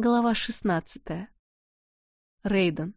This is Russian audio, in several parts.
Глава 16. Рейден.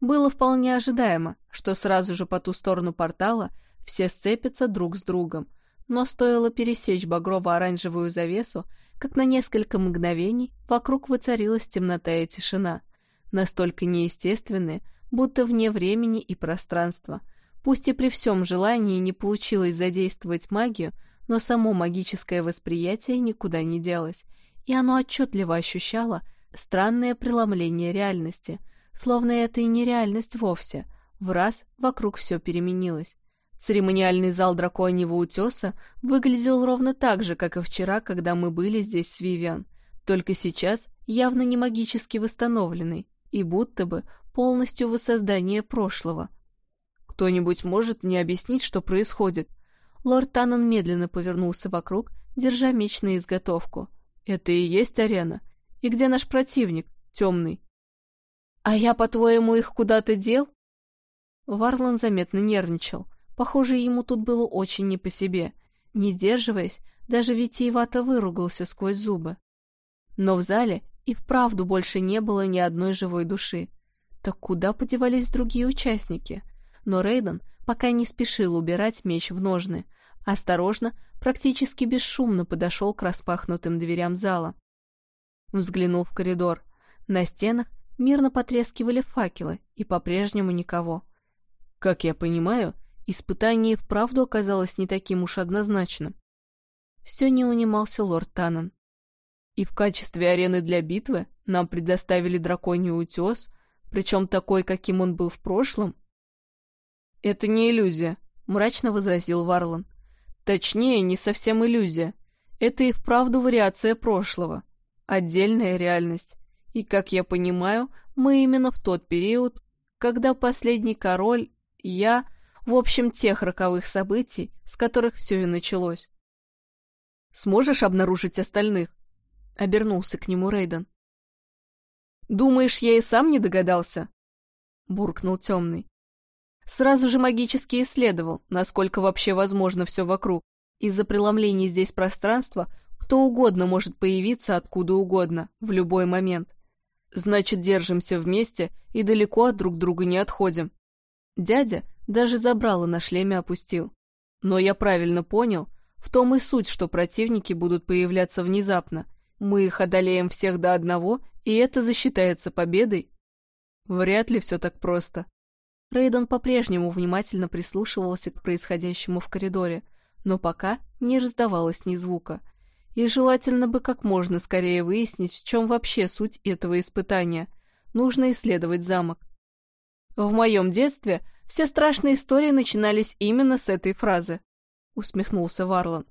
Было вполне ожидаемо, что сразу же по ту сторону портала все сцепятся друг с другом, но стоило пересечь багрово-оранжевую завесу, как на несколько мгновений вокруг воцарилась темнота и тишина, настолько неестественные, будто вне времени и пространства. Пусть и при всем желании не получилось задействовать магию, но само магическое восприятие никуда не делось, и оно отчетливо ощущало странное преломление реальности, словно это и не реальность вовсе. В раз вокруг все переменилось. Церемониальный зал драконьего утеса выглядел ровно так же, как и вчера, когда мы были здесь с Вивиан, только сейчас явно не магически восстановленный и будто бы полностью воссоздание прошлого. «Кто-нибудь может мне объяснить, что происходит?» Лорд Таннен медленно повернулся вокруг, держа меч на изготовку. «Это и есть арена? И где наш противник, темный?» «А я, по-твоему, их куда-то дел?» Варлан заметно нервничал. Похоже, ему тут было очень не по себе. Не сдерживаясь, даже витиевато выругался сквозь зубы. Но в зале и вправду больше не было ни одной живой души. Так куда подевались другие участники? Но Рейден пока не спешил убирать меч в ножны. Осторожно, практически бесшумно подошел к распахнутым дверям зала. Взглянул в коридор. На стенах мирно потрескивали факелы, и по-прежнему никого. Как я понимаю, испытание вправду оказалось не таким уж однозначным. Все не унимался лорд Таннен. И в качестве арены для битвы нам предоставили драконий утес, причем такой, каким он был в прошлом. «Это не иллюзия», — мрачно возразил Варлан. «Точнее, не совсем иллюзия. Это и вправду вариация прошлого. Отдельная реальность. И, как я понимаю, мы именно в тот период, когда последний король, я, в общем, тех роковых событий, с которых все и началось. «Сможешь обнаружить остальных?» — обернулся к нему Рейден. «Думаешь, я и сам не догадался?» — буркнул темный. Сразу же магически исследовал, насколько вообще возможно все вокруг. Из-за преломления здесь пространства кто угодно может появиться откуда угодно, в любой момент. Значит, держимся вместе и далеко от друг друга не отходим. Дядя даже забрало на шлеме опустил. Но я правильно понял, в том и суть, что противники будут появляться внезапно. Мы их одолеем всех до одного, и это засчитается победой? Вряд ли все так просто. Рейден по-прежнему внимательно прислушивался к происходящему в коридоре, но пока не раздавалось ни звука. И желательно бы как можно скорее выяснить, в чем вообще суть этого испытания. Нужно исследовать замок. В моем детстве все страшные истории начинались именно с этой фразы, усмехнулся Варлан.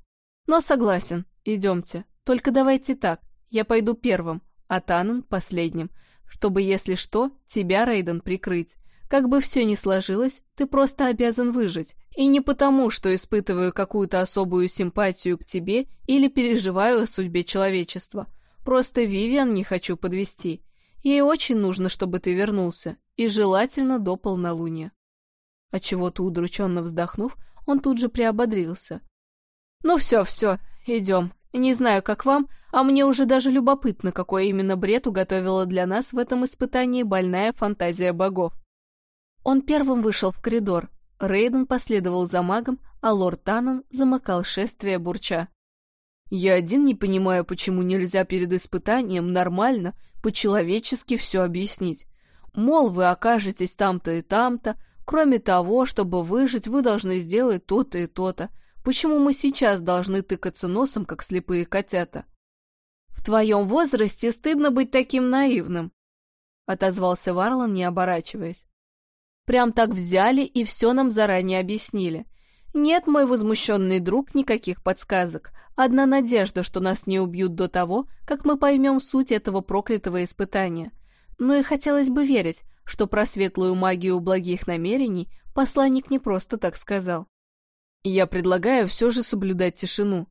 Но согласен, идемте. Только давайте так, я пойду первым, а Танан последним, чтобы, если что, тебя, Рейден, прикрыть. Как бы все ни сложилось, ты просто обязан выжить. И не потому, что испытываю какую-то особую симпатию к тебе или переживаю о судьбе человечества. Просто Вивиан не хочу подвести. Ей очень нужно, чтобы ты вернулся, и желательно до полнолуния. А чего-то удрученно вздохнув, он тут же приободрился. «Ну все, все, идем. Не знаю, как вам, а мне уже даже любопытно, какой именно бред уготовила для нас в этом испытании больная фантазия богов. Он первым вышел в коридор. Рейден последовал за магом, а лорд Таннен замыкал шествие бурча. «Я один не понимаю, почему нельзя перед испытанием нормально, по-человечески все объяснить. Мол, вы окажетесь там-то и там-то, кроме того, чтобы выжить, вы должны сделать то-то и то-то. Почему мы сейчас должны тыкаться носом, как слепые котята?» «В твоем возрасте стыдно быть таким наивным», — отозвался Варлан, не оборачиваясь. Прям так взяли и все нам заранее объяснили. Нет, мой возмущенный друг, никаких подсказок. Одна надежда, что нас не убьют до того, как мы поймем суть этого проклятого испытания. Но и хотелось бы верить, что про светлую магию благих намерений посланник не просто так сказал. Я предлагаю все же соблюдать тишину.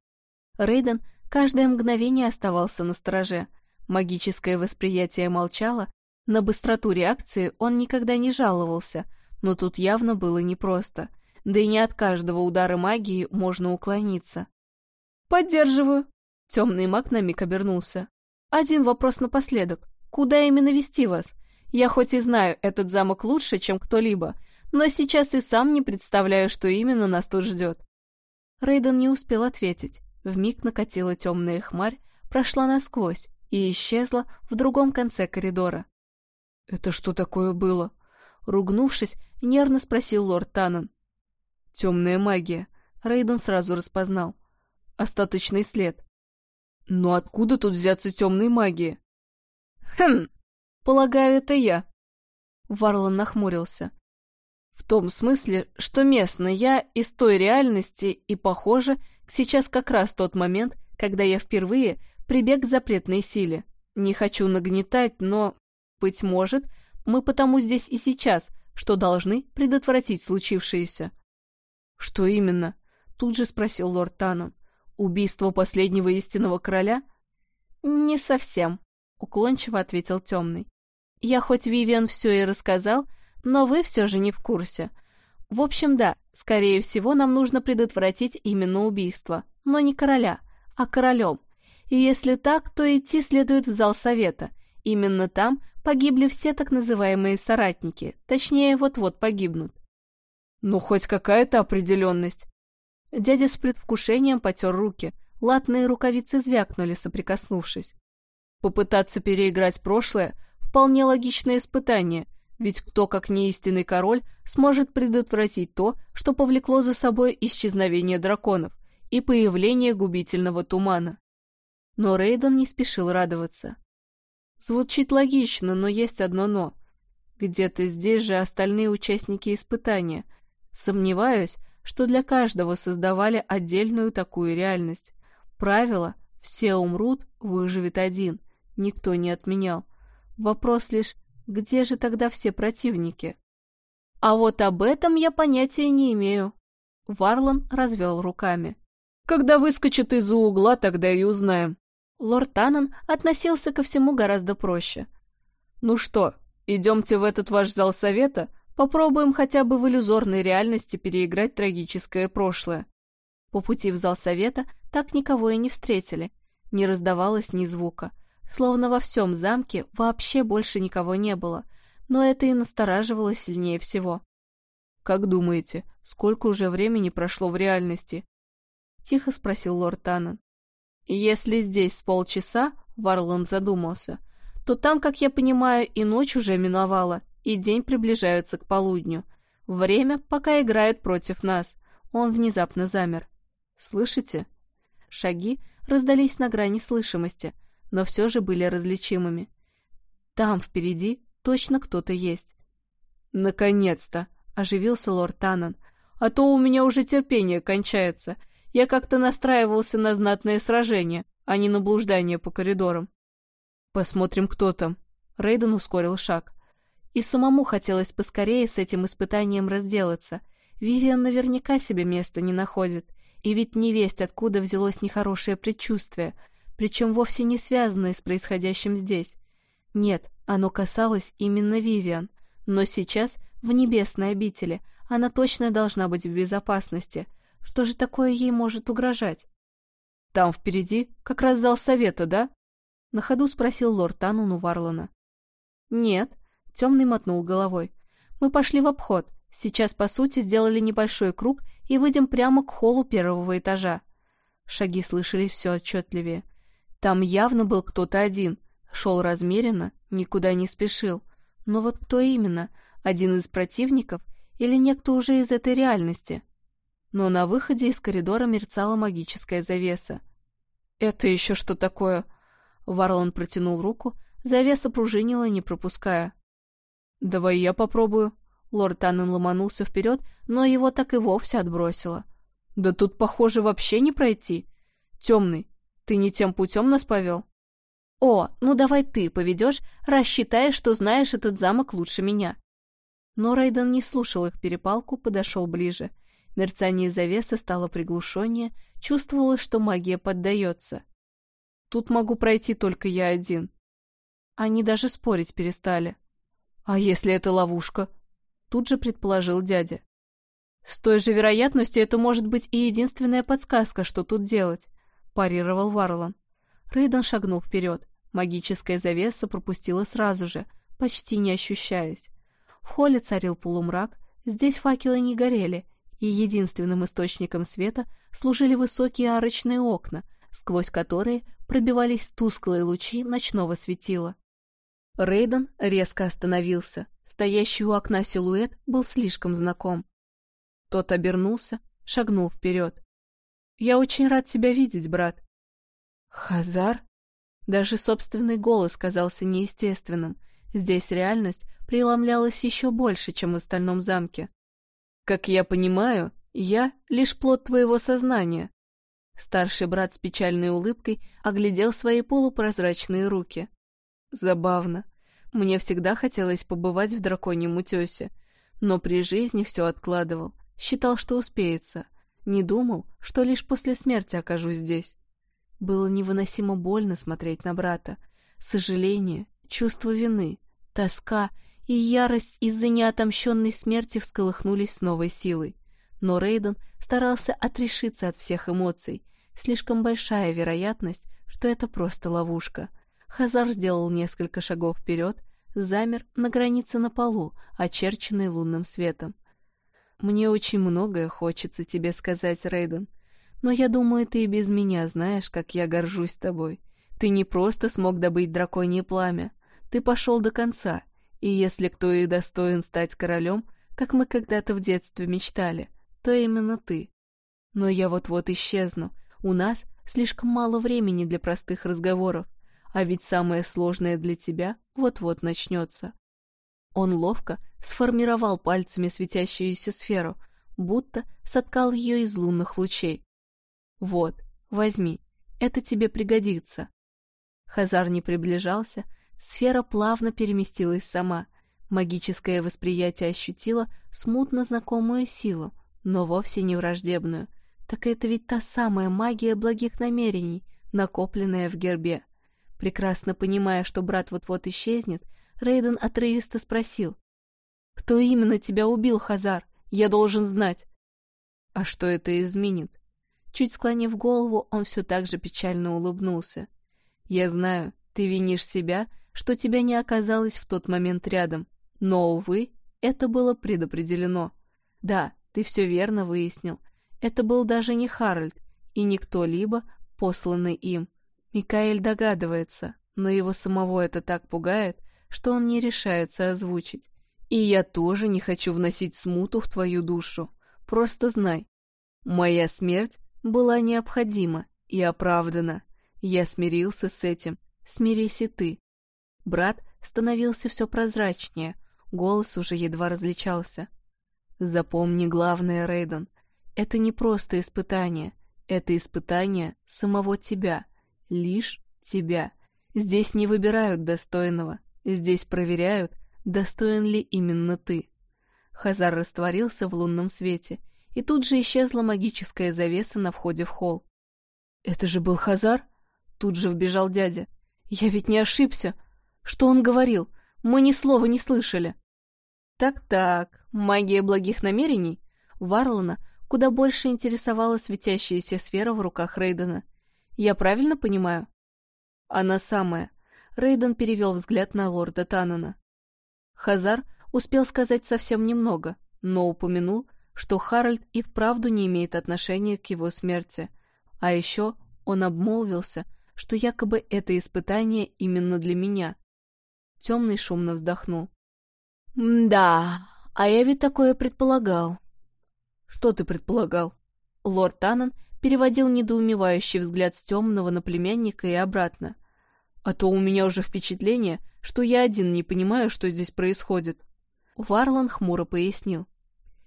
Рейден каждое мгновение оставался на стороже. Магическое восприятие молчало, на быстроту реакции он никогда не жаловался, но тут явно было непросто, да и не от каждого удара магии можно уклониться. «Поддерживаю!» Темный маг на миг обернулся. один вопрос напоследок. Куда именно вести вас? Я хоть и знаю этот замок лучше, чем кто-либо, но сейчас и сам не представляю, что именно нас тут ждет. Рейден не успел ответить. Вмиг накатила темная хмарь, прошла насквозь и исчезла в другом конце коридора. «Это что такое было?» Ругнувшись, нервно спросил лорд Таннен. «Темная магия», — Рейден сразу распознал. «Остаточный след». «Но откуда тут взяться темной магии?» «Хм, полагаю, это я». Варлан нахмурился. В том смысле, что местно я из той реальности, и, похоже, сейчас как раз тот момент, когда я впервые прибег к запретной силе. Не хочу нагнетать, но, быть может, мы потому здесь и сейчас, что должны предотвратить случившееся. Что именно? Тут же спросил лорд Таннон. Убийство последнего истинного короля? Не совсем, уклончиво ответил темный. Я хоть Вивиан все и рассказал, но вы все же не в курсе. В общем, да, скорее всего, нам нужно предотвратить именно убийство, но не короля, а королем. И если так, то идти следует в зал совета. Именно там погибли все так называемые соратники, точнее, вот-вот погибнут. Ну, хоть какая-то определенность. Дядя с предвкушением потер руки, латные рукавицы звякнули, соприкоснувшись. Попытаться переиграть прошлое – вполне логичное испытание – ведь кто, как неистинный король, сможет предотвратить то, что повлекло за собой исчезновение драконов и появление губительного тумана? Но Рейден не спешил радоваться. Звучит логично, но есть одно «но». Где-то здесь же остальные участники испытания. Сомневаюсь, что для каждого создавали отдельную такую реальность. Правило «все умрут, выживет один» никто не отменял. Вопрос лишь, где же тогда все противники? А вот об этом я понятия не имею. Варлан развел руками. Когда выскочит из-за угла, тогда и узнаем. Лорд Таннен относился ко всему гораздо проще. Ну что, идемте в этот ваш зал совета, попробуем хотя бы в иллюзорной реальности переиграть трагическое прошлое. По пути в зал совета так никого и не встретили. Не раздавалось ни звука словно во всем замке вообще больше никого не было, но это и настораживало сильнее всего. «Как думаете, сколько уже времени прошло в реальности?» — тихо спросил лорд Таннен. «Если здесь с полчаса», — Варланд задумался, «то там, как я понимаю, и ночь уже миновала, и день приближается к полудню. Время пока играет против нас». Он внезапно замер. «Слышите?» Шаги раздались на грани слышимости — но все же были различимыми. Там, впереди, точно кто-то есть. «Наконец-то!» — оживился лорд Таннен. «А то у меня уже терпение кончается. Я как-то настраивался на знатное сражение, а не на блуждание по коридорам». «Посмотрим, кто там». Рейден ускорил шаг. И самому хотелось поскорее с этим испытанием разделаться. Вивиан наверняка себе места не находит. И ведь не весть, откуда взялось нехорошее предчувствие — причем вовсе не связанное с происходящим здесь. Нет, оно касалось именно Вивиан, но сейчас в небесной обители она точно должна быть в безопасности. Что же такое ей может угрожать? «Там впереди как раз зал совета, да?» На ходу спросил лорд Танун у Варлана. «Нет», — темный мотнул головой. «Мы пошли в обход. Сейчас, по сути, сделали небольшой круг и выйдем прямо к холлу первого этажа». Шаги слышались все отчетливее. Там явно был кто-то один, шел размеренно, никуда не спешил. Но вот кто именно? Один из противников или некто уже из этой реальности? Но на выходе из коридора мерцала магическая завеса. «Это еще что такое?» Варлон протянул руку, завеса пружинила, не пропуская. «Давай я попробую». Лорд Таннен ломанулся вперед, но его так и вовсе отбросило. «Да тут, похоже, вообще не пройти. Темный, ты не тем путем нас повел? О, ну давай ты поведешь, рассчитаешь, что знаешь этот замок лучше меня. Но Рейден не слушал их перепалку, подошел ближе. Мерцание завесы стало приглушеннее, чувствовалось, что магия поддается. Тут могу пройти только я один. Они даже спорить перестали. А если это ловушка? Тут же предположил дядя. С той же вероятностью это может быть и единственная подсказка, что тут делать парировал Варлан. Рейден шагнул вперед. Магическая завеса пропустила сразу же, почти не ощущаясь. В холле царил полумрак, здесь факелы не горели, и единственным источником света служили высокие арочные окна, сквозь которые пробивались тусклые лучи ночного светила. Рейден резко остановился. Стоящий у окна силуэт был слишком знаком. Тот обернулся, шагнул вперед. «Я очень рад тебя видеть, брат». «Хазар?» Даже собственный голос казался неестественным. Здесь реальность преломлялась еще больше, чем в остальном замке. «Как я понимаю, я — лишь плод твоего сознания». Старший брат с печальной улыбкой оглядел свои полупрозрачные руки. Забавно. Мне всегда хотелось побывать в драконьем утесе, но при жизни все откладывал, считал, что успеется. Не думал, что лишь после смерти окажусь здесь. Было невыносимо больно смотреть на брата. Сожаление, чувство вины, тоска и ярость из-за неотомщенной смерти всколыхнулись с новой силой. Но Рейден старался отрешиться от всех эмоций. Слишком большая вероятность, что это просто ловушка. Хазар сделал несколько шагов вперед, замер на границе на полу, очерченной лунным светом. «Мне очень многое хочется тебе сказать, Рейден», но я думаю, ты и без меня знаешь, как я горжусь тобой. Ты не просто смог добыть драконье пламя. Ты пошел до конца. И если кто и достоин стать королем, как мы когда-то в детстве мечтали, то именно ты. Но я вот-вот исчезну. У нас слишком мало времени для простых разговоров. А ведь самое сложное для тебя вот-вот начнется. Он ловко сформировал пальцами светящуюся сферу, будто соткал ее из лунных лучей. «Вот, возьми, это тебе пригодится». Хазар не приближался, сфера плавно переместилась сама. Магическое восприятие ощутило смутно знакомую силу, но вовсе не враждебную. Так это ведь та самая магия благих намерений, накопленная в гербе. Прекрасно понимая, что брат вот-вот исчезнет, Рейден отрывисто спросил. «Кто именно тебя убил, Хазар? Я должен знать». «А что это изменит?» Чуть склонив голову, он все так же печально улыбнулся. «Я знаю, ты винишь себя, что тебя не оказалось в тот момент рядом, но, увы, это было предопределено. Да, ты все верно выяснил. Это был даже не Харальд и не кто-либо, посланный им. Микаэль догадывается, но его самого это так пугает, что он не решается озвучить. И я тоже не хочу вносить смуту в твою душу. Просто знай, моя смерть была необходима и оправдана. Я смирился с этим, смирись и ты. Брат становился все прозрачнее, голос уже едва различался. Запомни главное, Рейден, это не просто испытание, это испытание самого тебя, лишь тебя. Здесь не выбирают достойного, здесь проверяют, достоин ли именно ты. Хазар растворился в лунном свете, и тут же исчезла магическая завеса на входе в холл. «Это же был Хазар?» Тут же вбежал дядя. «Я ведь не ошибся. Что он говорил? Мы ни слова не слышали». «Так-так, магия благих намерений?» Варлана куда больше интересовала светящаяся сфера в руках Рейдена. «Я правильно понимаю?» «Она самая». Рейден перевел взгляд на лорда Таннена. Хазар успел сказать совсем немного, но упомянул, что Харальд и вправду не имеет отношения к его смерти. А еще он обмолвился, что якобы это испытание именно для меня. Темный шумно вздохнул. «Да, а я ведь такое предполагал». «Что ты предполагал?» Лорд Таннен переводил недоумевающий взгляд с темного на племянника и обратно. «А то у меня уже впечатление, что я один не понимаю, что здесь происходит». Варлан хмуро пояснил.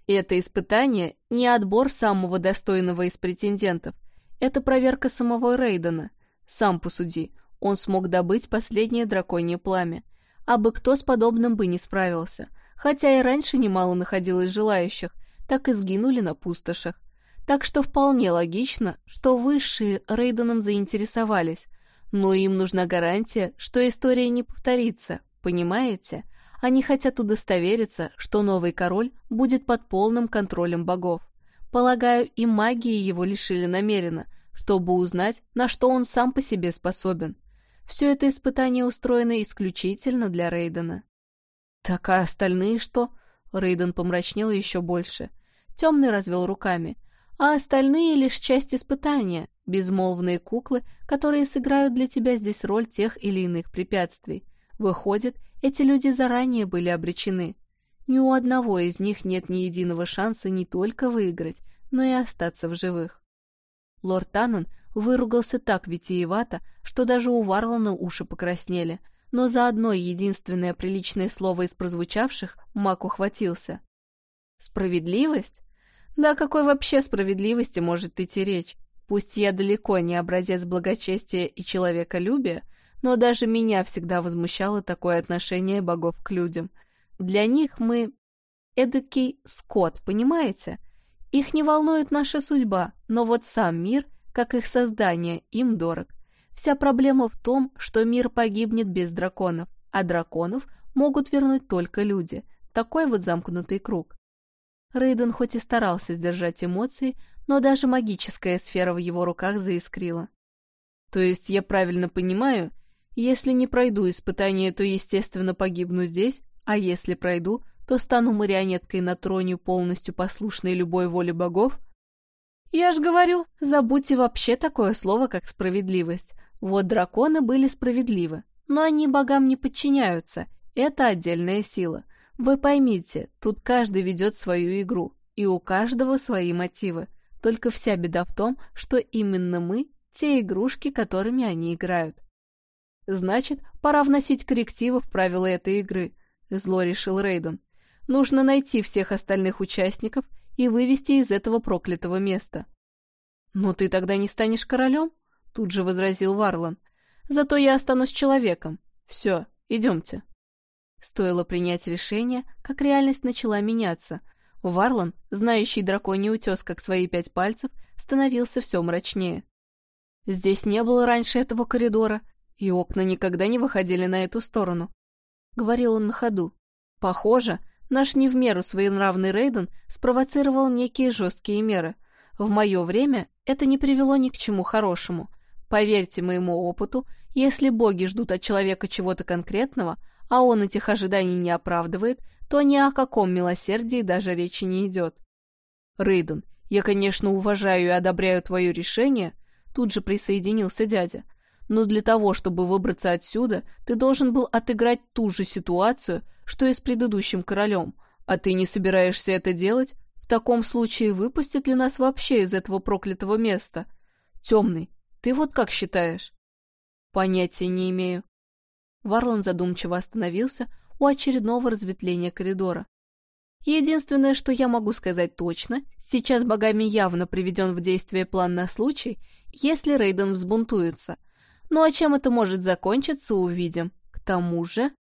Это испытание не отбор самого достойного из претендентов. Это проверка самого Рейдена. Сам посуди, он смог добыть последнее драконье пламя. А бы кто с подобным бы не справился. Хотя и раньше немало находилось желающих, так и сгинули на пустошах. Так что вполне логично, что высшие Рейденом заинтересовались. Но им нужна гарантия, что история не повторится, понимаете? Они хотят удостовериться, что новый король будет под полным контролем богов. Полагаю, и магии его лишили намеренно, чтобы узнать, на что он сам по себе способен. Все это испытание устроено исключительно для Рейдена. «Так а остальные что?» Рейден помрачнел еще больше. Темный развел руками. «А остальные лишь часть испытания, безмолвные куклы, которые сыграют для тебя здесь роль тех или иных препятствий. Выходит, эти люди заранее были обречены. Ни у одного из них нет ни единого шанса не только выиграть, но и остаться в живых. Лорд Таннен выругался так витиевато, что даже у Варлана уши покраснели, но за одно единственное приличное слово из прозвучавших Мак ухватился. «Справедливость? Да какой вообще справедливости может идти речь? Пусть я далеко не образец благочестия и человеколюбия, но даже меня всегда возмущало такое отношение богов к людям. Для них мы эдакий скот, понимаете? Их не волнует наша судьба, но вот сам мир, как их создание, им дорог. Вся проблема в том, что мир погибнет без драконов, а драконов могут вернуть только люди. Такой вот замкнутый круг. Рейден хоть и старался сдержать эмоции, но даже магическая сфера в его руках заискрила. То есть я правильно понимаю, если не пройду испытание, то, естественно, погибну здесь, а если пройду, то стану марионеткой на троне, полностью послушной любой воле богов? Я ж говорю, забудьте вообще такое слово, как справедливость. Вот драконы были справедливы, но они богам не подчиняются, это отдельная сила. Вы поймите, тут каждый ведет свою игру, и у каждого свои мотивы. Только вся беда в том, что именно мы – те игрушки, которыми они играют. Значит, пора вносить коррективы в правила этой игры, зло решил Рейден. Нужно найти всех остальных участников и вывести из этого проклятого места. «Но ты тогда не станешь королем?» — тут же возразил Варлан. «Зато я останусь человеком. Все, идемте». Стоило принять решение, как реальность начала меняться. Варлан, знающий драконий утес как свои пять пальцев, становился все мрачнее. Здесь не было раньше этого коридора, и окна никогда не выходили на эту сторону. Говорил он на ходу. Похоже, Наш не в меру своенравный Рейден спровоцировал некие жесткие меры. В мое время это не привело ни к чему хорошему. Поверьте моему опыту, если боги ждут от человека чего-то конкретного, а он этих ожиданий не оправдывает, то ни о каком милосердии даже речи не идет. Рейден, я, конечно, уважаю и одобряю твое решение, тут же присоединился дядя, но для того, чтобы выбраться отсюда, ты должен был отыграть ту же ситуацию, что и с предыдущим королем. А ты не собираешься это делать? В таком случае выпустят ли нас вообще из этого проклятого места? Темный, ты вот как считаешь? Понятия не имею. Варлан задумчиво остановился у очередного разветвления коридора. Единственное, что я могу сказать точно, сейчас богами явно приведен в действие план на случай, если Рейден взбунтуется — ну а чем это может закончиться, увидим. К тому же...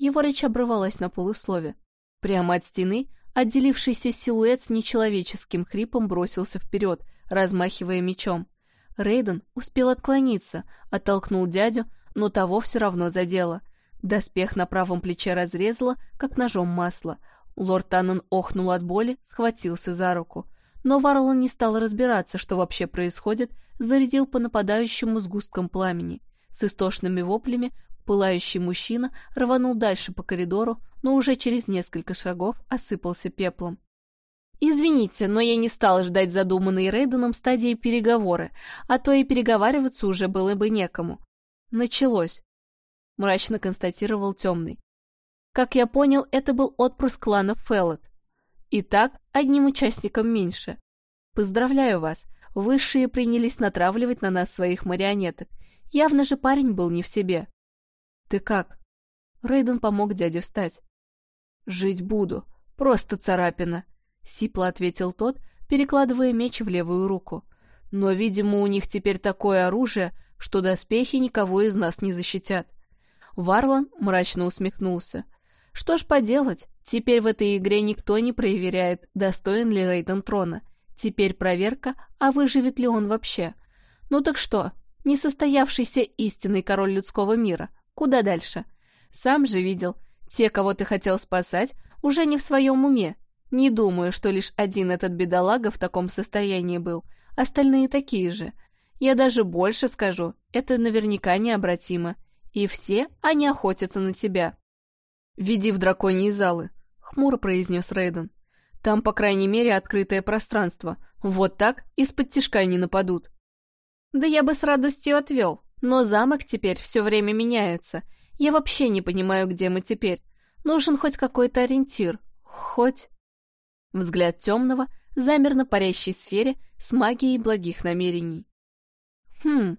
Его речь обрывалась на полуслове. Прямо от стены отделившийся силуэт с нечеловеческим хрипом бросился вперед, размахивая мечом. Рейден успел отклониться, оттолкнул дядю, но того все равно задело. Доспех на правом плече разрезало, как ножом масло. Лорд Таннен охнул от боли, схватился за руку. Но Варлан не стал разбираться, что вообще происходит, зарядил по нападающему сгусткам пламени. С истошными воплями пылающий мужчина рванул дальше по коридору, но уже через несколько шагов осыпался пеплом. «Извините, но я не стала ждать задуманной Рейденом стадии переговоры, а то и переговариваться уже было бы некому. Началось», — мрачно констатировал Темный. «Как я понял, это был отпрыск клана Феллот. Итак, одним участником меньше. Поздравляю вас, высшие принялись натравливать на нас своих марионеток. Явно же парень был не в себе. Ты как? Рейден помог дяде встать. Жить буду. Просто царапина. Сипло ответил тот, перекладывая меч в левую руку. Но, видимо, у них теперь такое оружие, что доспехи никого из нас не защитят. Варлан мрачно усмехнулся. Что ж поделать, теперь в этой игре никто не проверяет, достоин ли Рейден трона. Теперь проверка, а выживет ли он вообще. Ну так что, несостоявшийся истинный король людского мира, куда дальше? Сам же видел, те, кого ты хотел спасать, уже не в своем уме. Не думаю, что лишь один этот бедолага в таком состоянии был, остальные такие же. Я даже больше скажу, это наверняка необратимо. И все они охотятся на тебя. «Веди в драконьи залы», — хмуро произнес Рейден. «Там, по крайней мере, открытое пространство. Вот так из-под тишка не нападут». «Да я бы с радостью отвел, но замок теперь все время меняется. Я вообще не понимаю, где мы теперь. Нужен хоть какой-то ориентир. Хоть...» Взгляд темного замер на парящей сфере с магией благих намерений. «Хм,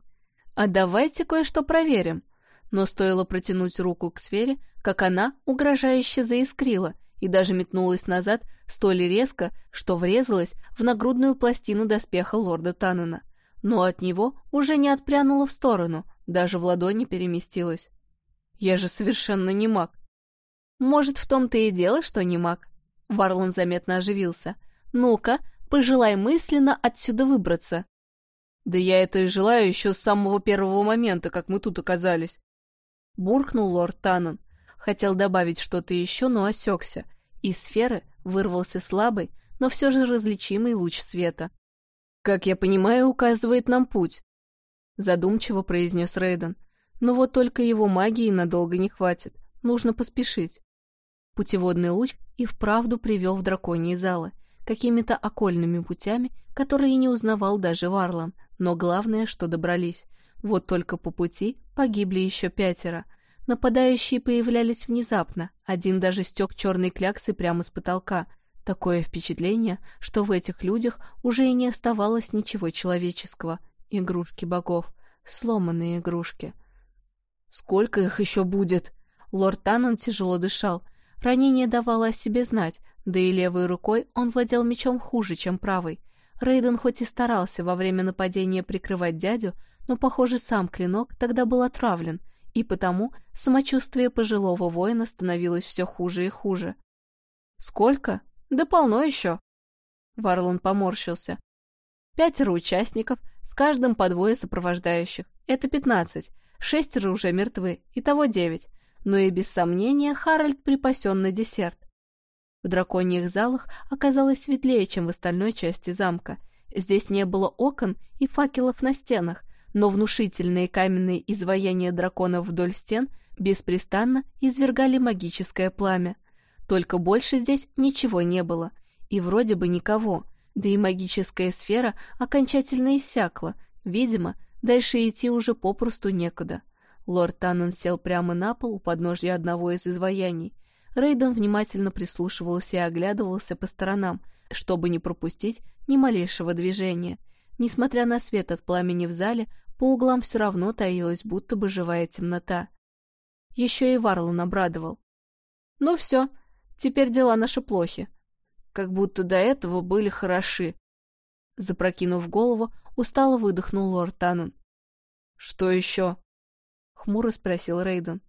а давайте кое-что проверим». Но стоило протянуть руку к сфере, как она угрожающе заискрила и даже метнулась назад столь резко, что врезалась в нагрудную пластину доспеха лорда Таннена. Но от него уже не отпрянула в сторону, даже в ладони переместилась. Я же совершенно не маг. Может, в том-то и дело, что не маг? Варлан заметно оживился. Ну-ка, пожелай мысленно отсюда выбраться. Да я это и желаю еще с самого первого момента, как мы тут оказались. Буркнул лорд Таннен. Хотел добавить что-то еще, но осекся. Из сферы вырвался слабый, но все же различимый луч света. «Как я понимаю, указывает нам путь», — задумчиво произнес Рейден. «Но вот только его магии надолго не хватит. Нужно поспешить». Путеводный луч и вправду привел в драконьи залы, какими-то окольными путями, которые не узнавал даже Варлан, но главное, что добрались. Вот только по пути погибли еще пятеро. Нападающие появлялись внезапно, один даже стек черной кляксы прямо с потолка. Такое впечатление, что в этих людях уже и не оставалось ничего человеческого. Игрушки богов. Сломанные игрушки. «Сколько их еще будет?» Лорд Таннен тяжело дышал. Ранение давало о себе знать, да и левой рукой он владел мечом хуже, чем правой. Рейден хоть и старался во время нападения прикрывать дядю, но, похоже, сам клинок тогда был отравлен, и потому самочувствие пожилого воина становилось все хуже и хуже. «Сколько? Да полно еще!» Варлон поморщился. «Пятеро участников, с каждым по двое сопровождающих. Это пятнадцать. Шестеро уже мертвы, итого девять. Но и без сомнения Харальд припасен на десерт. В драконьих залах оказалось светлее, чем в остальной части замка. Здесь не было окон и факелов на стенах, но внушительные каменные изваяния драконов вдоль стен беспрестанно извергали магическое пламя. Только больше здесь ничего не было, и вроде бы никого, да и магическая сфера окончательно иссякла, видимо, дальше идти уже попросту некуда. Лорд Таннен сел прямо на пол у подножья одного из изваяний, Рейден внимательно прислушивался и оглядывался по сторонам, чтобы не пропустить ни малейшего движения. Несмотря на свет от пламени в зале, по углам все равно таилась будто бы живая темнота. Еще и Варлан обрадовал. «Ну все, теперь дела наши плохи. Как будто до этого были хороши». Запрокинув голову, устало выдохнул лорд Таннен. «Что еще?» — хмуро спросил Рейден.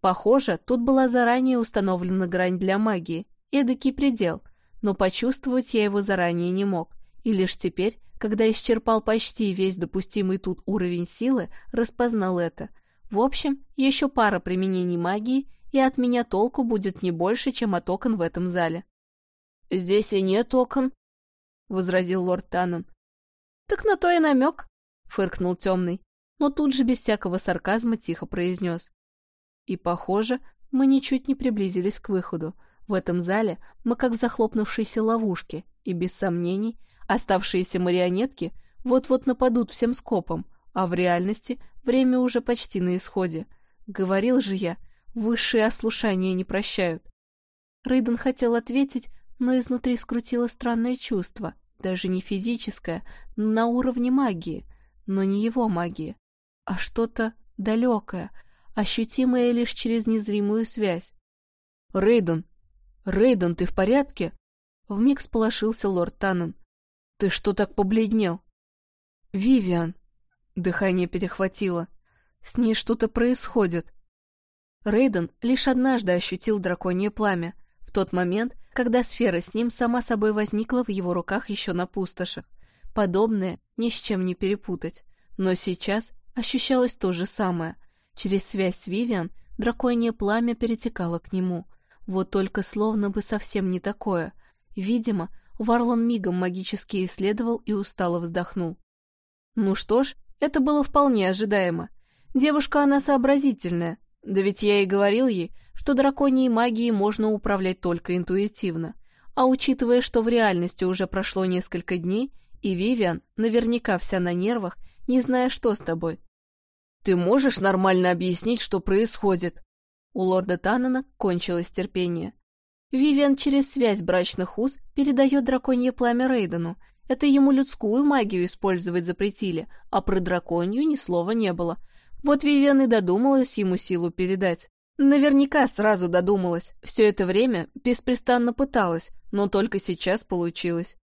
Похоже, тут была заранее установлена грань для магии, эдакий предел, но почувствовать я его заранее не мог, и лишь теперь, когда исчерпал почти весь допустимый тут уровень силы, распознал это. В общем, еще пара применений магии, и от меня толку будет не больше, чем от окон в этом зале. «Здесь и нет окон», — возразил лорд Таннен. «Так на то и намек», — фыркнул темный, но тут же без всякого сарказма тихо произнес. И, похоже, мы ничуть не приблизились к выходу. В этом зале мы как в захлопнувшейся ловушке, и, без сомнений, оставшиеся марионетки вот-вот нападут всем скопом, а в реальности время уже почти на исходе. Говорил же я, высшие ослушания не прощают. Рейден хотел ответить, но изнутри скрутило странное чувство, даже не физическое, на уровне магии, но не его магии, а что-то далекое, ощутимое лишь через незримую связь. «Рейден! Рейден, ты в порядке?» Вмиг сполошился лорд Таннен. «Ты что так побледнел?» «Вивиан!» Дыхание перехватило. «С ней что-то происходит». Рейден лишь однажды ощутил драконье пламя, в тот момент, когда сфера с ним сама собой возникла в его руках еще на пустошах. Подобное ни с чем не перепутать. Но сейчас ощущалось то же самое. Через связь с Вивиан драконье пламя перетекало к нему. Вот только словно бы совсем не такое. Видимо, Варлон мигом магически исследовал и устало вздохнул. Ну что ж, это было вполне ожидаемо. Девушка она сообразительная, да ведь я и говорил ей, что драконьей магией можно управлять только интуитивно. А учитывая, что в реальности уже прошло несколько дней, и Вивиан наверняка вся на нервах, не зная, что с тобой. «Ты можешь нормально объяснить, что происходит?» У лорда Таннена кончилось терпение. Вивиан через связь брачных уз передает драконье пламя Рейдену. Это ему людскую магию использовать запретили, а про драконью ни слова не было. Вот Вивиан и додумалась ему силу передать. Наверняка сразу додумалась. Все это время беспрестанно пыталась, но только сейчас получилось.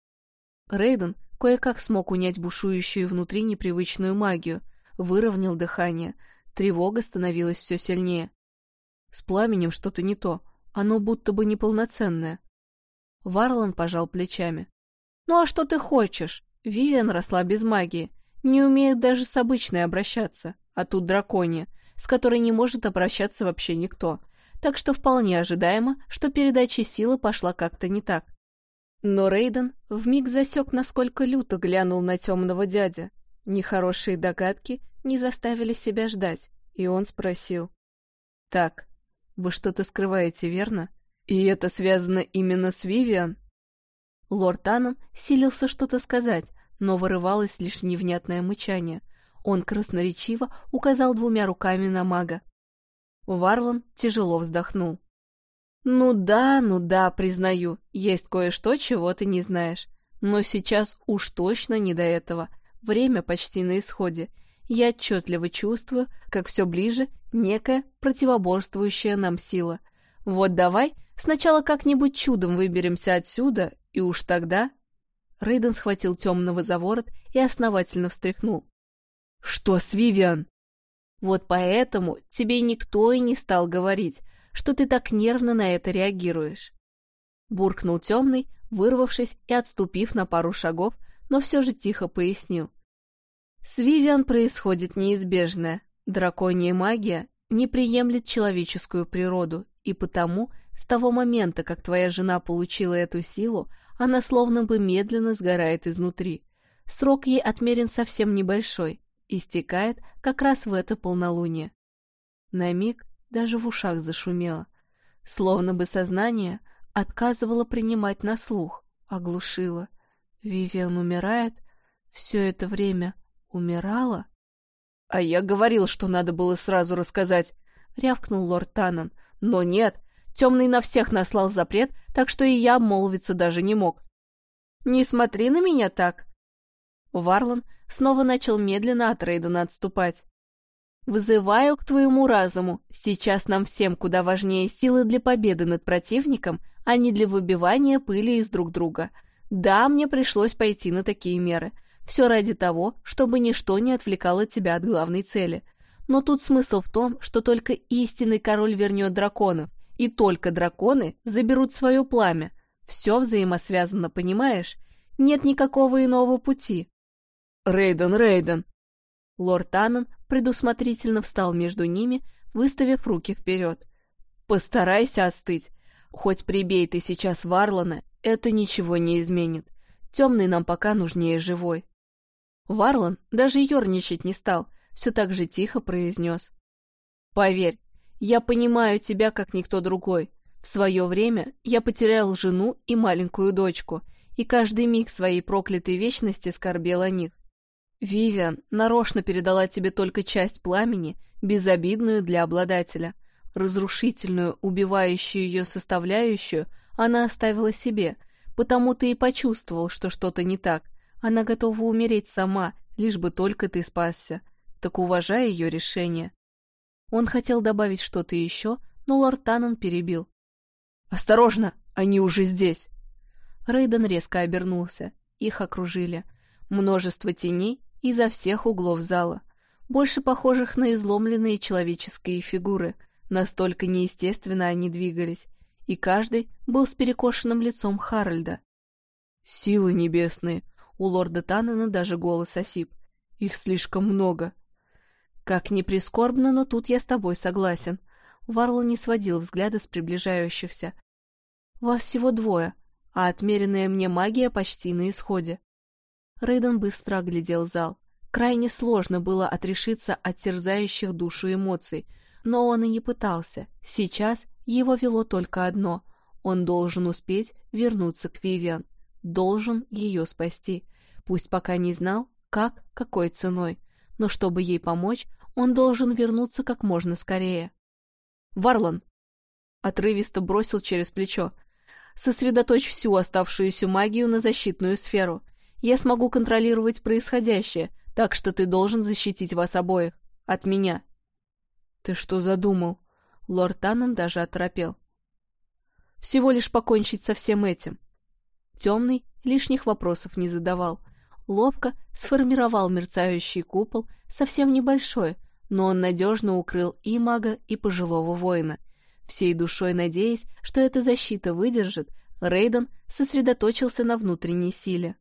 Рейден кое-как смог унять бушующую внутри непривычную магию, выровнял дыхание. Тревога становилась все сильнее. С пламенем что-то не то, оно будто бы неполноценное. Варлан пожал плечами. «Ну а что ты хочешь? Вивиан росла без магии, не умеет даже с обычной обращаться, а тут драконья, с которой не может обращаться вообще никто. Так что вполне ожидаемо, что передача силы пошла как-то не так. Но Рейден вмиг засек, насколько люто глянул на темного дядя. Нехорошие догадки не заставили себя ждать, и он спросил. «Так, вы что-то скрываете, верно? И это связано именно с Вивиан?» Лорд Аннон силился что-то сказать, но вырывалось лишь невнятное мычание. Он красноречиво указал двумя руками на мага. Варлан тяжело вздохнул. «Ну да, ну да, признаю, есть кое-что, чего ты не знаешь. Но сейчас уж точно не до этого. Время почти на исходе, я отчетливо чувствую, как все ближе некая противоборствующая нам сила. Вот давай сначала как-нибудь чудом выберемся отсюда, и уж тогда... Рейден схватил темного за ворот и основательно встряхнул. «Что с Вивиан?» «Вот поэтому тебе никто и не стал говорить, что ты так нервно на это реагируешь». Буркнул темный, вырвавшись и отступив на пару шагов, но все же тихо пояснил. С Вивиан происходит неизбежное. Драконья магия не приемлет человеческую природу, и потому, с того момента, как твоя жена получила эту силу, она словно бы медленно сгорает изнутри. Срок ей отмерен совсем небольшой, истекает как раз в это полнолуние. На миг даже в ушах зашумело, словно бы сознание отказывало принимать на слух, оглушило. Вивиан умирает все это время Умирала? А я говорил, что надо было сразу рассказать, рявкнул лорд Таннен. Но нет, темный на всех наслал запрет, так что и я молвиться даже не мог. Не смотри на меня так. Варлан снова начал медленно от Рейдена отступать. «Вызываю к твоему разуму. Сейчас нам всем куда важнее силы для победы над противником, а не для выбивания пыли из друг друга. Да, мне пришлось пойти на такие меры. Все ради того, чтобы ничто не отвлекало тебя от главной цели. Но тут смысл в том, что только истинный король вернет драконов, и только драконы заберут свое пламя. Все взаимосвязано, понимаешь? Нет никакого иного пути. Рейден, Рейден! Лорд Аннон предусмотрительно встал между ними, выставив руки вперед. Постарайся остыть. Хоть прибей ты сейчас Варлана, это ничего не изменит. Темный нам пока нужнее живой. Варлан даже ерничать не стал, все так же тихо произнес. «Поверь, я понимаю тебя, как никто другой. В свое время я потерял жену и маленькую дочку, и каждый миг своей проклятой вечности скорбел о них. Вивиан нарочно передала тебе только часть пламени, безобидную для обладателя. Разрушительную, убивающую ее составляющую она оставила себе, потому ты и почувствовал, что что-то не так, она готова умереть сама, лишь бы только ты спасся. Так уважай ее решение. Он хотел добавить что-то еще, но лорд Таннен перебил. «Осторожно! Они уже здесь!» Рейден резко обернулся. Их окружили. Множество теней изо всех углов зала. Больше похожих на изломленные человеческие фигуры. Настолько неестественно они двигались. И каждый был с перекошенным лицом Харальда. «Силы небесные! У лорда Таннена даже голос осип. Их слишком много. Как ни прискорбно, но тут я с тобой согласен. Варла не сводил взгляда с приближающихся. Вас всего двое, а отмеренная мне магия почти на исходе. Рейден быстро оглядел зал. Крайне сложно было отрешиться от терзающих душу эмоций, но он и не пытался. Сейчас его вело только одно — он должен успеть вернуться к Вивиан, должен ее спасти. Пусть пока не знал, как, какой ценой, но чтобы ей помочь, он должен вернуться как можно скорее. «Варлан!» — отрывисто бросил через плечо. «Сосредоточь всю оставшуюся магию на защитную сферу. Я смогу контролировать происходящее, так что ты должен защитить вас обоих. От меня». «Ты что задумал?» Лорд Таннен даже оторопел. «Всего лишь покончить со всем этим». Темный лишних вопросов не задавал. Ловко сформировал мерцающий купол, совсем небольшой, но он надежно укрыл и мага, и пожилого воина. Всей душой надеясь, что эта защита выдержит, Рейден сосредоточился на внутренней силе.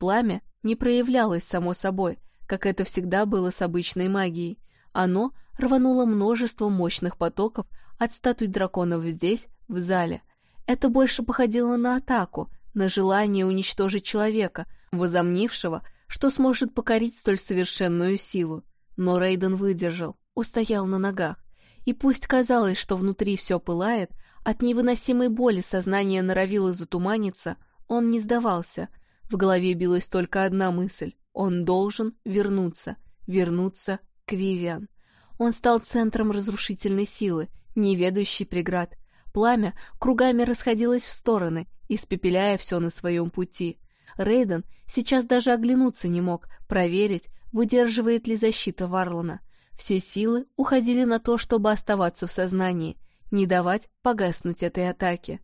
Пламя не проявлялось само собой, как это всегда было с обычной магией. Оно рвануло множество мощных потоков от статуй драконов здесь, в зале. Это больше походило на атаку, на желание уничтожить человека, возомнившего, что сможет покорить столь совершенную силу. Но Рейден выдержал, устоял на ногах. И пусть казалось, что внутри все пылает, от невыносимой боли сознание норовило затуманиться, он не сдавался. В голове билась только одна мысль — он должен вернуться, вернуться к Вивиан. Он стал центром разрушительной силы, неведающей преград. Пламя кругами расходилось в стороны, испепеляя все на своем пути. Рейден сейчас даже оглянуться не мог, проверить, выдерживает ли защита Варлана. Все силы уходили на то, чтобы оставаться в сознании, не давать погаснуть этой атаке.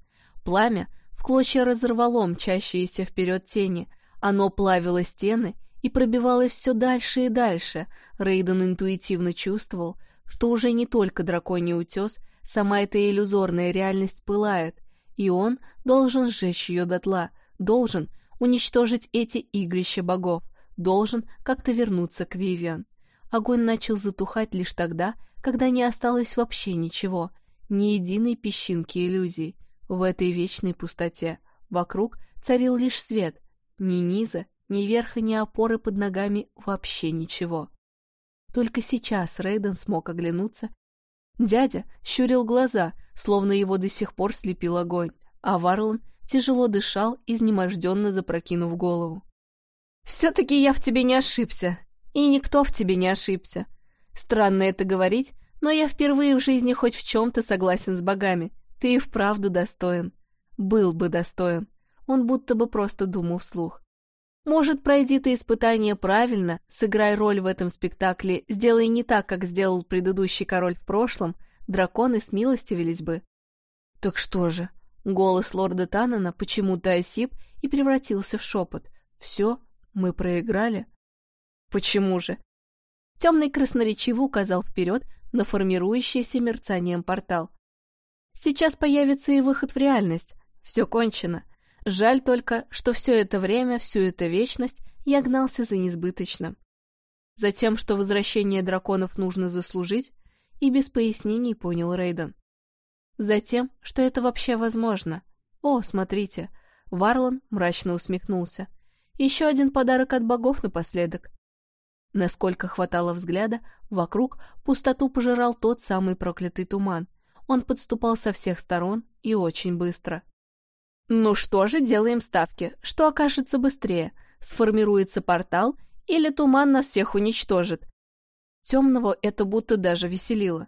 Пламя клочья разорвало мчащиеся вперед тени, оно плавило стены и пробивалось все дальше и дальше. Рейден интуитивно чувствовал, что уже не только драконий утес, сама эта иллюзорная реальность пылает, и он должен сжечь ее дотла, должен уничтожить эти игрища богов, должен как-то вернуться к Вивиан. Огонь начал затухать лишь тогда, когда не осталось вообще ничего, ни единой песчинки иллюзий. В этой вечной пустоте вокруг царил лишь свет, ни низа, ни верха, ни опоры под ногами, вообще ничего. Только сейчас Рейден смог оглянуться. Дядя щурил глаза, словно его до сих пор слепил огонь, а Варлан тяжело дышал, изнеможденно запрокинув голову. «Все-таки я в тебе не ошибся, и никто в тебе не ошибся. Странно это говорить, но я впервые в жизни хоть в чем-то согласен с богами. Ты и вправду достоин. Был бы достоин. Он будто бы просто думал вслух. Может, пройди ты испытание правильно, сыграй роль в этом спектакле, сделай не так, как сделал предыдущий король в прошлом, драконы смилостивились бы. Так что же? Голос лорда Танана почему-то осип и превратился в шепот. Все, мы проиграли. Почему же? Темный красноречиво указал вперед на формирующийся мерцанием портал. Сейчас появится и выход в реальность. Все кончено. Жаль только, что все это время, всю эту вечность я гнался за несбыточным. Затем, что возвращение драконов нужно заслужить, и без пояснений понял Рейден. Затем, что это вообще возможно. О, смотрите, Варлан мрачно усмехнулся. Еще один подарок от богов напоследок. Насколько хватало взгляда, вокруг пустоту пожирал тот самый проклятый туман. Он подступал со всех сторон и очень быстро. Ну что же, делаем ставки. Что окажется быстрее? Сформируется портал или туман нас всех уничтожит? Темного это будто даже веселило.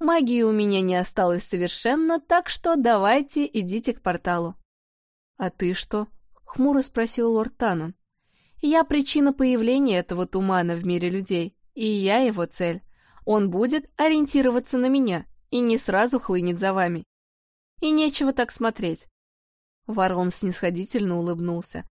Магии у меня не осталось совершенно, так что давайте идите к порталу. А ты что? Хмуро спросил лорд Таннон. Я причина появления этого тумана в мире людей, и я его цель. Он будет ориентироваться на меня и не сразу хлынет за вами. И нечего так смотреть. Варлан снисходительно улыбнулся.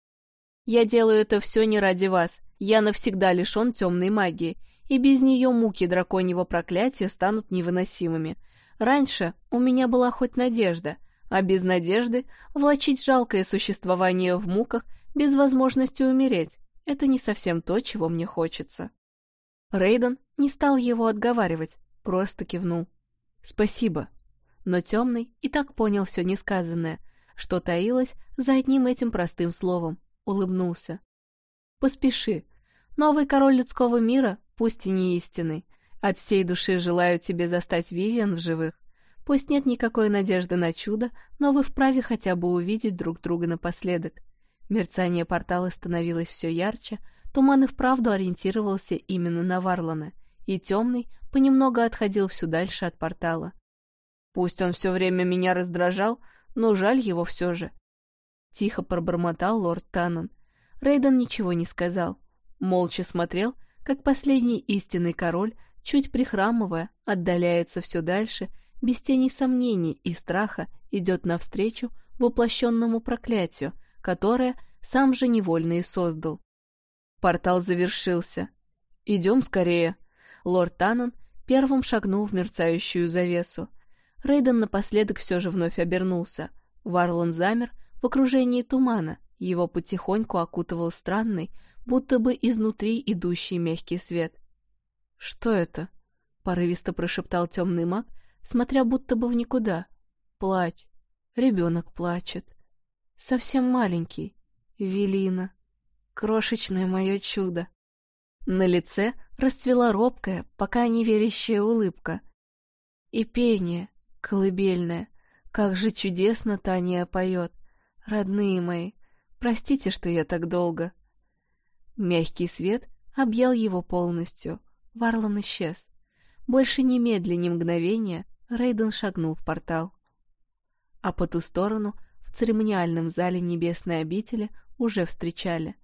«Я делаю это все не ради вас. Я навсегда лишен темной магии, и без нее муки драконьего проклятия станут невыносимыми. Раньше у меня была хоть надежда, а без надежды влачить жалкое существование в муках без возможности умереть. Это не совсем то, чего мне хочется». Рейден не стал его отговаривать, просто кивнул. «Спасибо». Но темный и так понял все несказанное, что таилось за одним этим простым словом, улыбнулся. «Поспеши. Новый король людского мира, пусть и не истинный. От всей души желаю тебе застать Вивиан в живых. Пусть нет никакой надежды на чудо, но вы вправе хотя бы увидеть друг друга напоследок. Мерцание портала становилось все ярче, туман и вправду ориентировался именно на Варлана, и темный понемногу отходил все дальше от портала. Пусть он все время меня раздражал, но жаль его все же. Тихо пробормотал лорд Таннен. Рейден ничего не сказал. Молча смотрел, как последний истинный король, чуть прихрамывая, отдаляется все дальше, без тени сомнений и страха идет навстречу воплощенному проклятию, которое сам же невольно и создал. Портал завершился. «Идем скорее». Лорд Таннен первым шагнул в мерцающую завесу. Рейден напоследок все же вновь обернулся. Варлан замер в окружении тумана, его потихоньку окутывал странный, будто бы изнутри идущий мягкий свет. «Что это?» — порывисто прошептал темный маг, смотря будто бы в никуда. «Плач. Ребенок плачет. Совсем маленький. Велина. Крошечное мое чудо». На лице расцвела робкая, пока не верящая улыбка. И пение, колыбельное. Как же чудесно Таня поет. Родные мои, простите, что я так долго. Мягкий свет объял его полностью. Варлан исчез. Больше немедля ни мгновения Рейден шагнул в портал. А по ту сторону, в церемониальном зале небесной обители, уже встречали.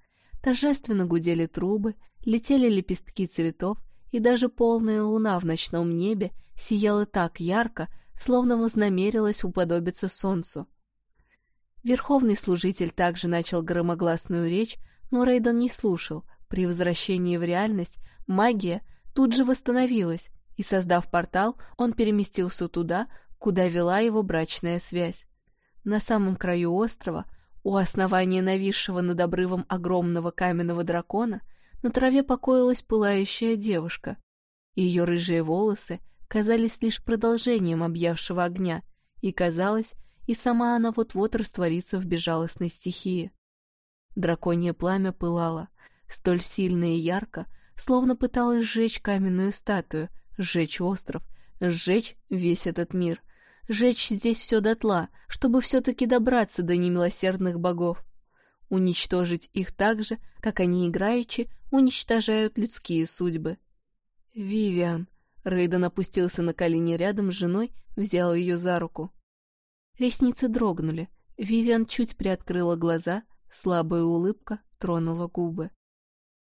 Торжественно гудели трубы, летели лепестки цветов, и даже полная луна в ночном небе сияла так ярко, словно вознамерилась уподобиться солнцу. Верховный служитель также начал громогласную речь, но Рейдон не слушал. При возвращении в реальность магия тут же восстановилась, и, создав портал, он переместился туда, куда вела его брачная связь. На самом краю острова, у основания нависшего над обрывом огромного каменного дракона, на траве покоилась пылающая девушка. Ее рыжие волосы казались лишь продолжением объявшего огня, и казалось, и сама она вот-вот растворится в безжалостной стихии. Драконье пламя пылало, столь сильно и ярко, словно пыталось сжечь каменную статую, сжечь остров, сжечь весь этот мир, сжечь здесь все дотла, чтобы все-таки добраться до немилосердных богов, уничтожить их так же, как они играючи уничтожают людские судьбы. «Вивиан», Рейден опустился на колени рядом с женой, взял ее за руку. Ресницы дрогнули. Вивиан чуть приоткрыла глаза, слабая улыбка тронула губы.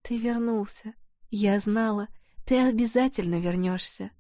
«Ты вернулся. Я знала. Ты обязательно вернешься».